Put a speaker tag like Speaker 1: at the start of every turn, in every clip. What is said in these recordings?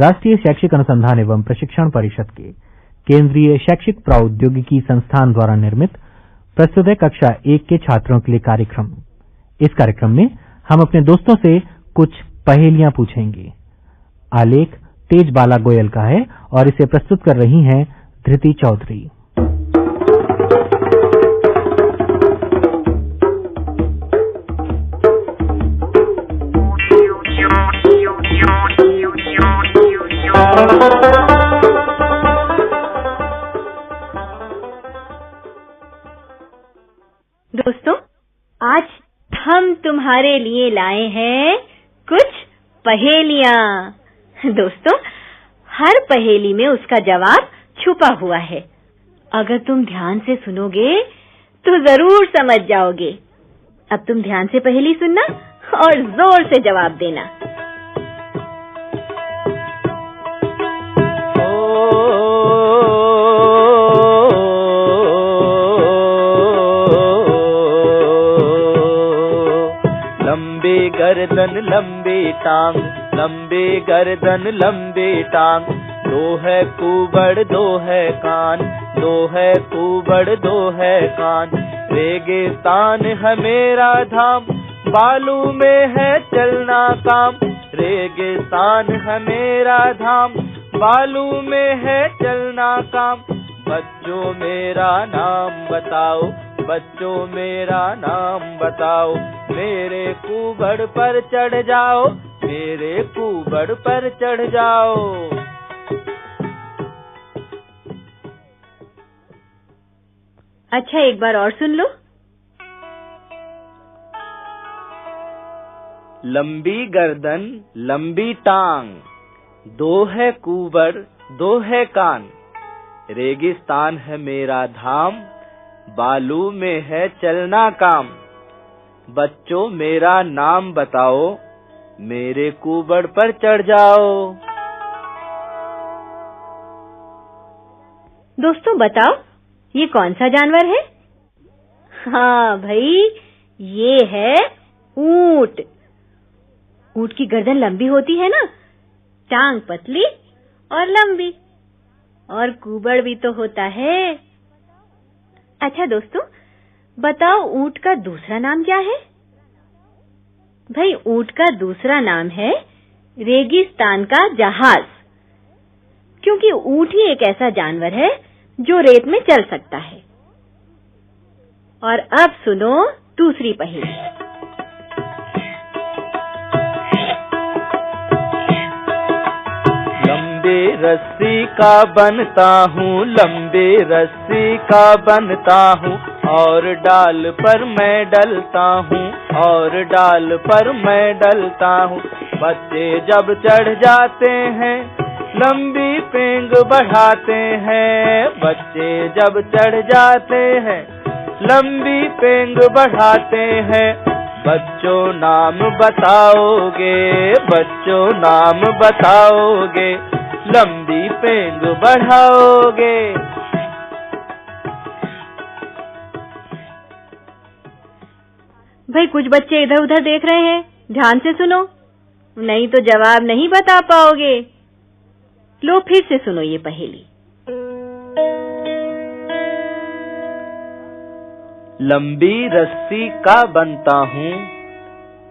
Speaker 1: राष्ट्रीय शैक्षिक अनुसंधान एवं प्रशिक्षण परिषद के केंद्रीय शैक्षिक प्रौद्योगिकी संस्थान द्वारा निर्मित प्रस्तुत है कक्षा एक के छात्रों के लिए कार्यक्रम। इस कार्यक्रम में हम अपने दोस्तों से कुछ पहेलियाँ पूछेंगे। आलेख तेज बाला गोयल का है और इसे प्रस्तुत कर रही हैं धृति चौधरी।
Speaker 2: तुम्हारे लिए लाए हैं कुछ पहेलियाँ। दोस्तों, हर पहेली में उसका जवाब छुपा हुआ है। अगर तुम ध्यान से सुनोगे तो ज़रूर समझ जाओगे। अब तुम ध्यान से पहेली सुनना और ज़ोर से जवाब देना।
Speaker 3: लंबे टांग, लंबे गर्दन, लंबे टांग। दो है कुबड़, दो है कान, दो है कुबड़, दो है कान। रेगिस्तान है मेरा धाम, बालू में है चलना काम। रेगिस्तान है मेरा धाम, बालू में है चलना काम। बच्चों मेरा नाम बताओ बच्चों मेरा नाम बताओ। मेरे कुबड़ पर चढ़ जाओ। मेरे कुबड़ पर चढ़ जाओ।
Speaker 2: अच्छा एक बार और सुन लो।
Speaker 3: लंबी गर्दन लंबी टांग। दो है कुबड़ दो है कान। रेगिस्तान है मेरा धाम। बालू में है चलना काम। बच्चों, मेरा नाम बताओ, मेरे कुबड़ पर चढ़ जाओ।
Speaker 2: दोस्तों, बताओ, ये कौन सा जानवर है? हाँ भाई, ये है ऊँट। ऊँट की गर्दन लंबी होती है ना, टांग पतली और लंबी, और कुबड़ भी तो होता है। अच्छा दोस्तों, बताओ ऊँट का दूसरा नाम क्या है? भाई, ऊँट का दूसरा नाम है रेगिस्तान का जहाज़। क्योंकि ऊँट ही एक ऐसा जानवर है जो रेत में चल सकता है। और अब सुनो दूसरी पहेली।
Speaker 3: रस्सी का बनता हूँ, लंबे रस्सी का बनता हूँ, और डाल पर मैं डलता हूँ, और डाल पर मैं डलता हूँ। बच्चे जब चढ़ जाते हैं, लंबी पेंग बढ़ाते हैं। बच्चे जब चढ़ जाते हैं, लंबी पेंग बढ़ाते हैं। बच्चों नाम बताओगे, बच्चों नाम बताओगे। लंबी पेंग बढ़ाओगे।
Speaker 2: भाई कुछ बच्चे इधर उधर देख रहे हैं। ध्यान से सुनो। नहीं तो जवाब नहीं बता पाओगे। लो फिर से सुनो ये पहेली।
Speaker 3: लंबी रस्सी का बनता हूँ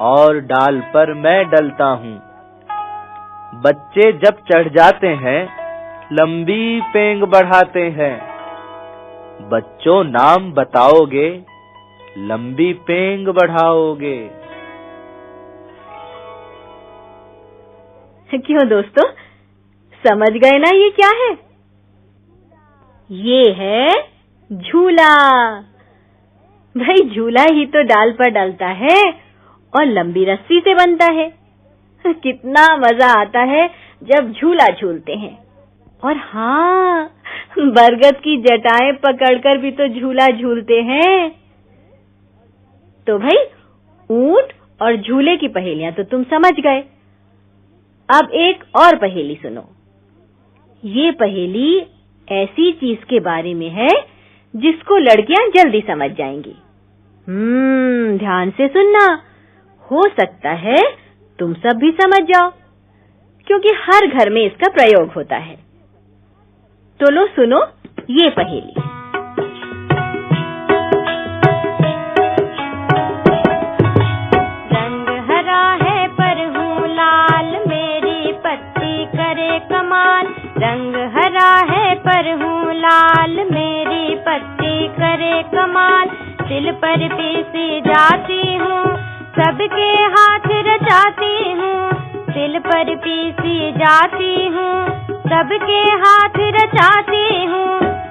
Speaker 3: और डाल पर मैं डलता हूँ। बच्चे जब चढ़ जाते हैं, लंबी पेंग बढ़ाते हैं। बच्चों, नाम बताओगे, लंबी पेंग बढ़ाओगे।
Speaker 2: क्यों दोस्तों? समझ गए ना ये क्या है? ये है झूला। भाई, झूला ही तो डाल पर डलता है और लंबी रस्सी से बनता है। कितना मज़ा आता है जब झूला झूलते हैं। और हाँ बरगद की जटाएँ पकड़कर भी तो झूला झूलते हैं। तो भाई, ऊँट और झूले की पहेलियाँ तो तुम समझ गए। अब एक और पहेली सुनो। ये पहेली ऐसी चीज़ के बारे में है जिसको लड़कियाँ जल्दी समझ जाएँगी। हम्म ध्यान से सुनना। हो सकता है तुम सब भी समझ जाओ, क्योंकि हर घर में इसका प्रयोग होता है। तो लो सुनो ये पहेली।
Speaker 4: रंग हरा है पर हूँ लाल, मेरी पत्ती करे कमाल। रंग हरा पर लाल, मेरी पत्ती करे कमाल। दिल पर पीसी जाती हूँ, सबके हाथ रचाती हूँ, दिल पर पीसी जाती हूँ, सबके हाथ रचाती हूँ।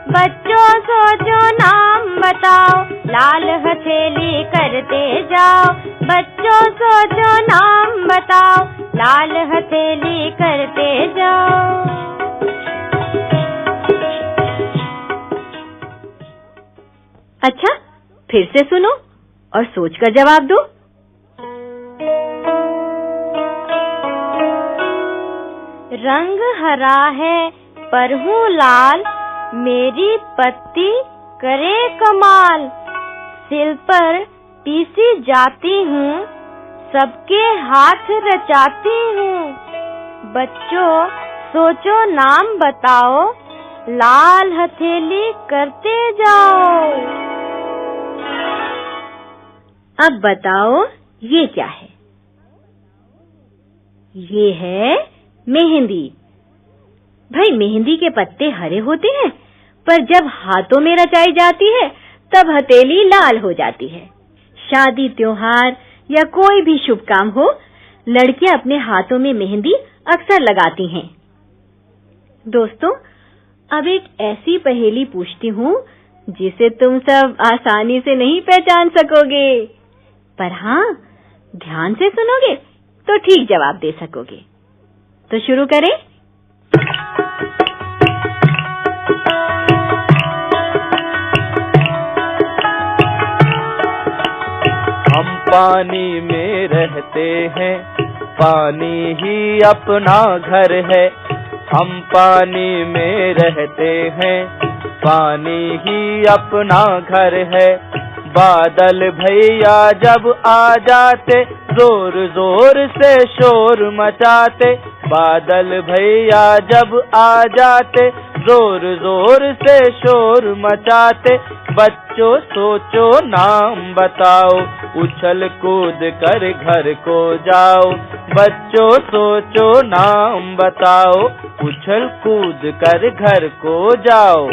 Speaker 4: बच्चों सोचो, नाम बताओ, लाल हथेली करते जाओ। बच्चों सोचो, नाम बताओ, लाल हथेली करते जाओ।
Speaker 2: अच्छा फिर से सुनो और सोच कर जवाब दो।
Speaker 4: रंग हरा है, पर हूँ लाल। मेरी पत्ती करे कमाल। सिल पर पीसी जाती हूँ, सबके हाथ रचाती हूँ। बच्चों, सोचो नाम बताओ, लाल हथेली करते जाओ।
Speaker 2: अब बताओ, ये क्या है? ये है मेहंदी। भाई, मेहंदी के पत्ते हरे होते हैं, पर जब हाथों में रचाई जाती है, तब हथेली लाल हो जाती है। शादी, त्योहार या कोई भी शुभ काम हो, लड़कियाँ अपने हाथों में मेहंदी अक्सर लगाती हैं। दोस्तों, अब एक ऐसी पहेली पूछती हूँ, जिसे तुम सब आसानी से नहीं पहचान सकोगे। पर हाँ ध्यान से सुनोगे तो ठीक जवाब दे सकोगे। तो शुरू करें।
Speaker 3: हम पानी में रहते हैं, पानी ही अपना घर है। हम पानी में रहते हैं, पानी ही अपना घर है। बादल भैया जब आ जाते ज़ोर ज़ोर से शोर मचाते बादल भैया जब आ जाते, ज़ोर ज़ोर से शोर मचाते, बच्चों सोचो नाम बताओ, उछल कूद कर घर को जाओ, बच्चों सोचो नाम बताओ, उछल कूद कर घर को जाओ।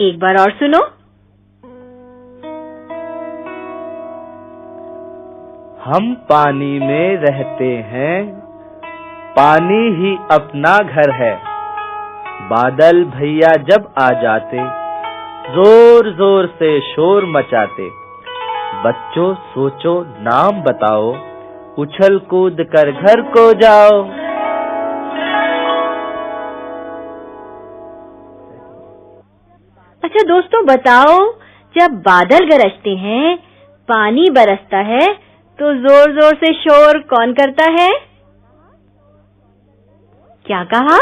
Speaker 2: एक बार और सुनो।
Speaker 3: हम पानी में रहते हैं। पानी ही अपना घर है। बादल भैया जब आ जाते ज़ोर ज़ोर से शोर मचाते। बच्चों, सोचो, नाम बताओ। उछल कूद कर घर को जाओ।
Speaker 2: अच्छा दोस्तों बताओ जब बादल गरजते हैं पानी बरसता है तो ज़ोर ज़ोर से शोर कौन करता है? क्या कहा?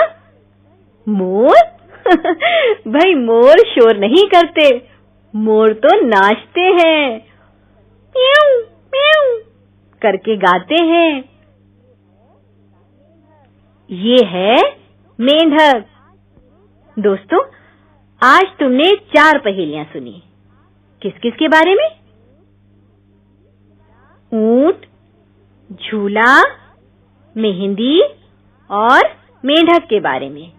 Speaker 2: मोर? भाई मोर शोर नहीं करते। मोर तो नाचते हैं। म्याऊं, म्याऊं करके गाते हैं। ये है मेंढक। दोस्तों आज तुमने चार पहेलियाँ सुनी। किस किस के बारे में? ऊँट, झूला, मेहंदी और मेंढक के बारे में।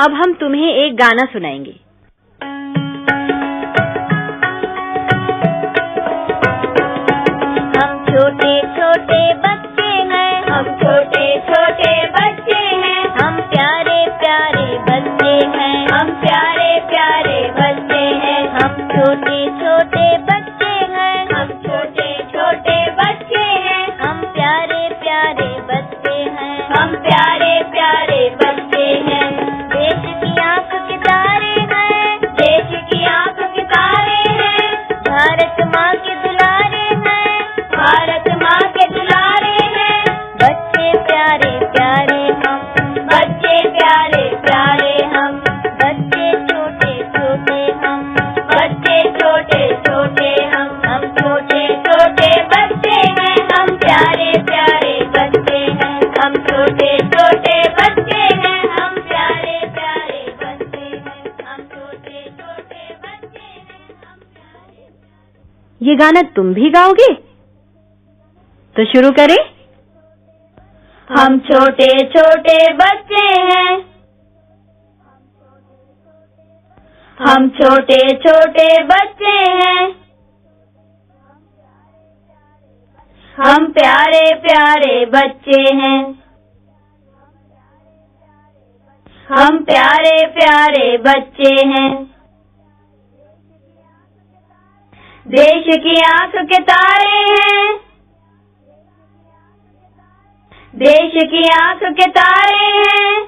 Speaker 2: अब हम तुम्हें एक गाना सुनाएँगे।
Speaker 4: हम छोटे छोटे बच्चे हैं, हम छोटे छोटे बच्चे हैं। हम प्यारे प्यारे बच्चे हैं, हम प्यारे प्यारे बच्चे हैं। हम छोटे छोटे
Speaker 2: गाना तुम भी गाओगे? तो शुरू करें।
Speaker 5: हम छोटे छोटे बच्चे हैं। हम छोटे छोटे बच्चे हैं। हम प्यारे प्यारे बच्चे हैं। हम प्यारे प्यारे बच्चे हैं। देश की आँख के तारे हैं। देश की आँख के तारे हैं।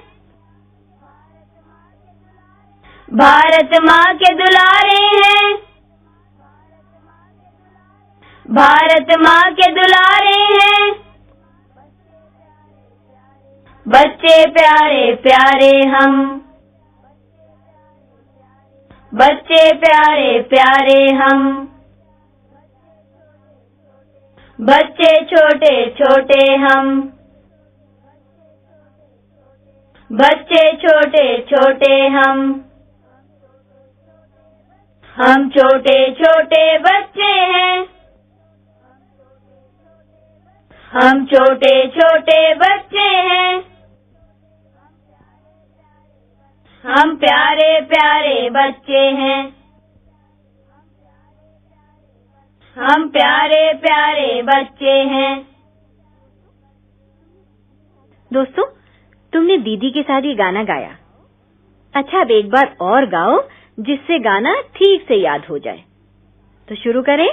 Speaker 5: भारत माँ के दुलारे हैं। भारत माँ के दुलारे हैं। बच्चे प्यारे प्यारे हम। बच्चे प्यारे प्यारे हम। बच्चे छोटे छोटे हम। बच्चे छोटे छोटे हम। हम छोटे छोटे बच्चे हैं। हम छोटे छोटे बच्चे हैं। हम प्यारे प्यारे बच्चे हैं। हम प्यारे प्यारे बच्चे हैं।
Speaker 2: दोस्तों तुमने दीदी के साथ ये गाना गाया। अच्छा अब एक बार और गाओ जिससे गाना ठीक से याद हो जाए। तो शुरू करें।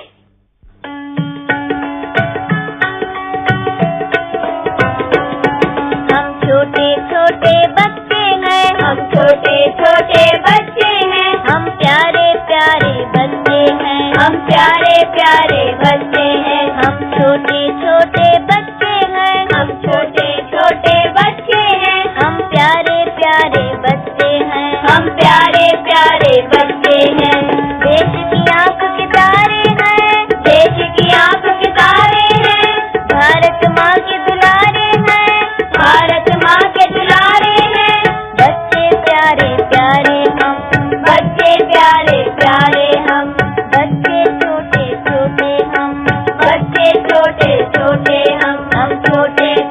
Speaker 5: हम छोटे छोटे बच्चे हैं। हम छोटे छोटे बच्चे हम प्यारे प्यारे बच्चे हैं। हम छोटे छोटे बच्चे हैं। हम छोटे छोटे बच्चे हैं। हम प्यारे प्यारे बच्चे हैं। हम प्यारे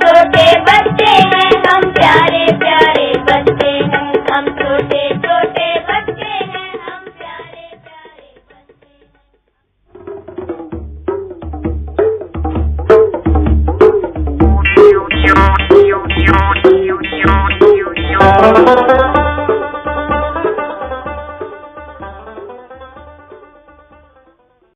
Speaker 5: छोटे बच्चे